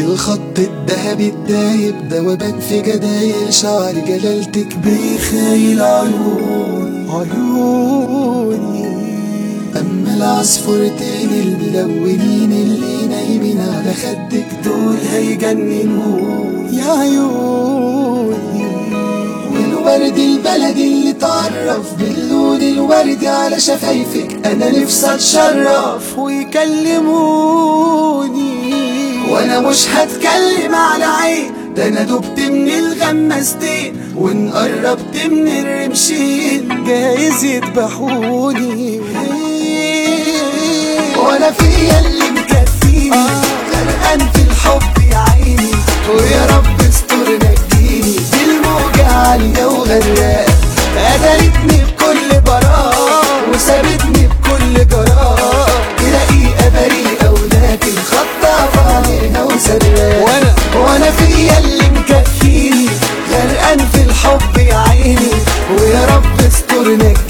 الخط الذهبي الدايب دوبان في جدايل شعر جلالتك بيخايل عيون عيوني. أما العصفورتين الملونين اللي نايمين على خدك دول هيجننون يا عيوني. والورد البلدي اللي تعرف باللون الوردي على شفايفك أنا نفسي أتشرف ويكلموني. وأنا مش هتكلم على عين. ده أنا دبت من الغمستين وان قربت من الرمشين. جايز يذبحوني. وأنا فيا اللي مكفيني. غرقان في الحب. رب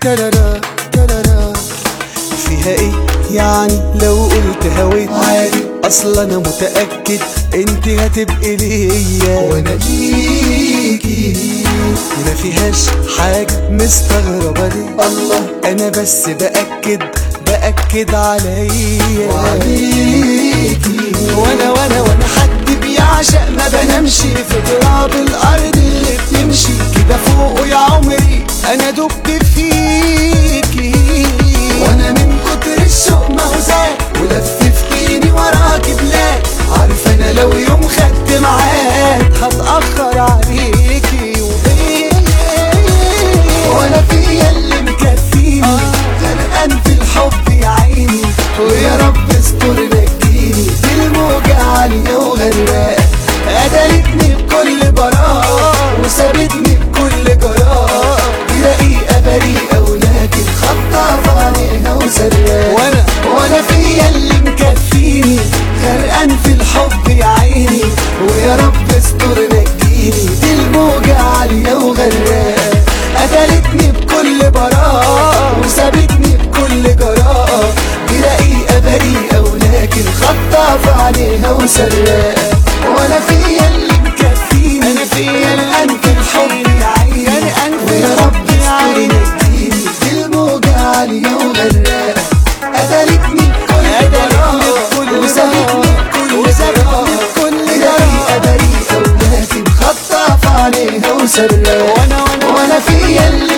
ترارا ترارا فيها إيه؟ يعني لو قلت هويت. عادي. أصلا أنا متأكد أنت هتبقي ليا. وأنا ليكي. ما فيهاش حاجة مستغربة ليه. الله. أنا بس بأكد بأكد عليا. وعليكي. وأنا وأنا وأنا حد بيعشق. ما بنامش في تراب الأرض اللي بتمشي. كده فوق عمري أنا دبت فيكي وأنا من كتر الشوق موزان ولففتيني وراكي بلاد. عارف أنا لو يوم خدت معاك هتأخر عليكي وأنا فيا اللي مكفيني. غرقان في الحب يا عيني. ويا رب استر نجيني دي الموجة عالية وغرقة قتلتني بكل براء وسابتني قتلتني بكل براء وسابتني بكل جراء دي رقيقة بريئة ولكن خطافة عليها وسراء وأنا فيا اللي مكفيني أنا فيا الان في الحب عيني غرقان في الحب يا عيني دي الموجة عالية وغرقة. قتلتني بكل براء وسابتني بكل رقيقة بريئة ولكن خطافة عليها وأنا وأنا وأنا فيا اللي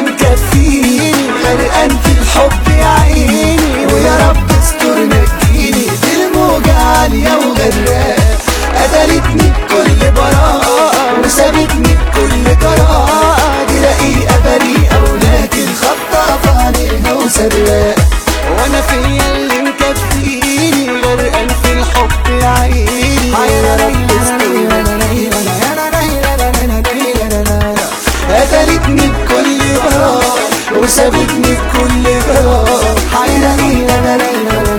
بكل براء وأنا